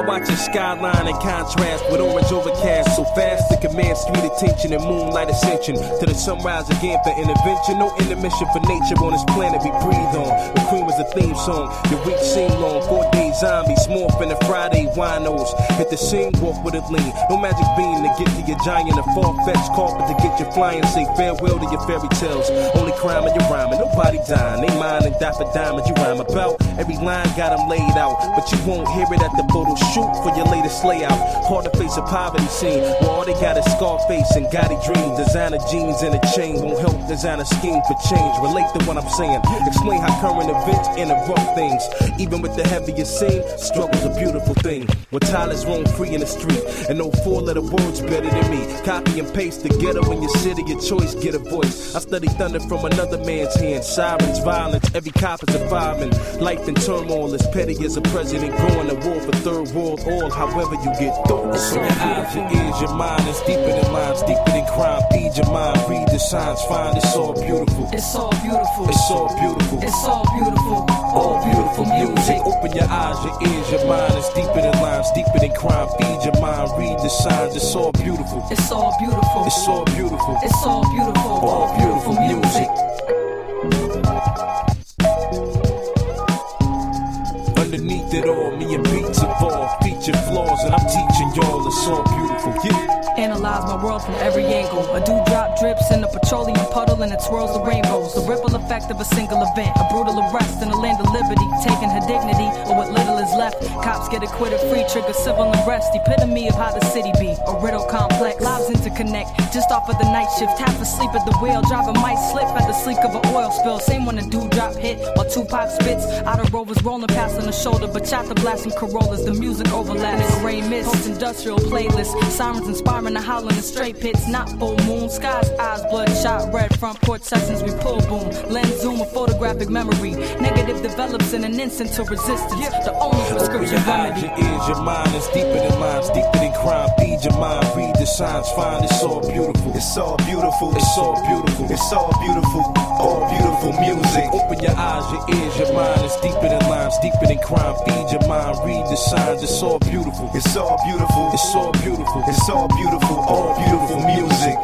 watch a skyline in contrast with orange overcast. So fast to command street attention and moonlight ascension. To the sunrise again for intervention. No intermission for nature on this planet we breathe on. The cream is a theme song. The week seem long. Four day zombies morph into Friday winos. Hit the scene, walk with a lean. No magic beam to get to your giant. A far fetched carpet to get you flying. Say farewell to your fairy tales. Only crime in your rhyming. Nobody dying. They mine and die for diamonds you rhyme about. Every line got them laid out. But you won't hear it at the photo shoot for your latest layout. Hard to face a poverty scene where all they got is Scarface and Gotti dreams. Designer jeans and a chain won't help design a scheme for change. Relate to what I'm saying. Explain how current events interrupt things. Even with the heaviest scene, struggle's a beautiful thing. Where Tyler's roam free in the street. And no four letter words better than me. Copy and paste together when your city, your choice, get a voice. I study thunder from another man's hand. Sirens, violence, every cop is a fireman. Life in turmoil as petty as a president going to war for third world all. However you get thoughts. Open your eyes, your ears, your mind is deeper than minds, deeper than crime. Feed your mind, read the signs, find it's all beautiful. It's all beautiful. It's all beautiful. It's all beautiful. All beautiful music. Open your eyes, your ears, your mind is deeper than lines, deeper than crime. Feed your mind, read the signs. It's all beautiful. It's all beautiful. It's all beautiful. It's all beautiful. All beautiful music. Underneath it all, me and beats evolve. Feature flaws, and I'm teaching y'all it's all beautiful. Yeah. My world from every angle. A dewdrop drips in a petroleum puddle and it swirls the rainbows. The ripple effect of a single event. A brutal arrest in the land of liberty. Taking her dignity or what little is left. Cops get acquitted free, trigger civil unrest. Epitome of how the city be. A riddle complex. Lives interconnect. Just off of the night shift. Half asleep at the wheel. Driver might slip at the sleek of an oil spill. Same when a dewdrop hit while Tupac spits. Outer rovers rolling past on the shoulder. But the blasting Corollas. The music overlaps. Rain mist. Post industrial playlist. Sirens inspiring the howling in straight pits, not full moon. Skies, eyes, bloodshot red. Front porch sessions, we pull boom. Lens zoom, a photographic memory. Negative develops in an instant to resistance. The only prescription Open your eyes, your ears, your mind is deeper than lines, deeper than crime. Feed your mind, read the signs, find it's all beautiful. It's all beautiful. It's all beautiful. It's all beautiful. All beautiful music. Open your eyes, your ears, your mind is deeper than lines, deeper than crime. Feed your mind, read the signs, it's all beautiful. It's all beautiful. It's all beautiful. It's all beautiful. All beautiful music.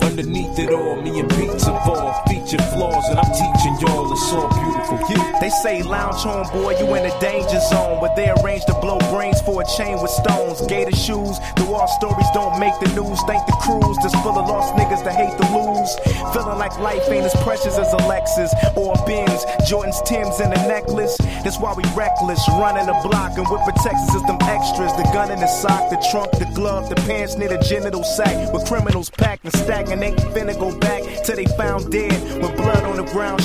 Underneath it all, me and beats evolve. Feature flaws, and I'm teaching y'all it's all beautiful. Yeah. They say lounge home, boy, you in a danger zone. Where they arrange to blow brains for a chain with stones. Gator shoes, the war stories don't make the news. Thank the crews that's full of lost niggas that hate. Like life ain't as precious as a Lexus or Benz. Jordan's Tim's and a necklace. That's why we reckless. Running the block and protects us is them extras. The gun in the sock, the trunk, the glove, the pants near the genital sack. With criminals packed and stacked and ain't finna go back till they found dead.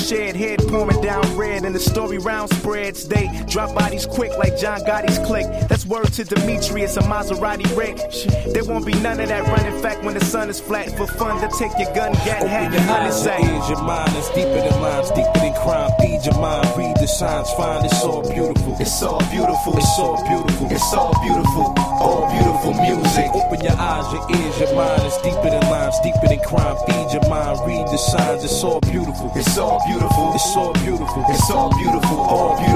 Shed, head pouring down red. And the story round spreads. They drop bodies quick like John Gotti's click. That's word to Demetrius, a Maserati wreck. Shit, There won't be none of that running fact when the sun is flat. For fun, to take your gun, get Open hat, your and honey eyes, your ears, your mind is deeper than lines, deeper than crime. Feed your mind, read the signs, find it's all beautiful. It's all beautiful. It's all beautiful. It's all beautiful. All beautiful music. Open your eyes, your ears, your mind is deeper than deeper than crime. Feed your mind, read the signs, it's all beautiful. It's all beautiful. It's all beautiful. It's all beautiful. All beautiful.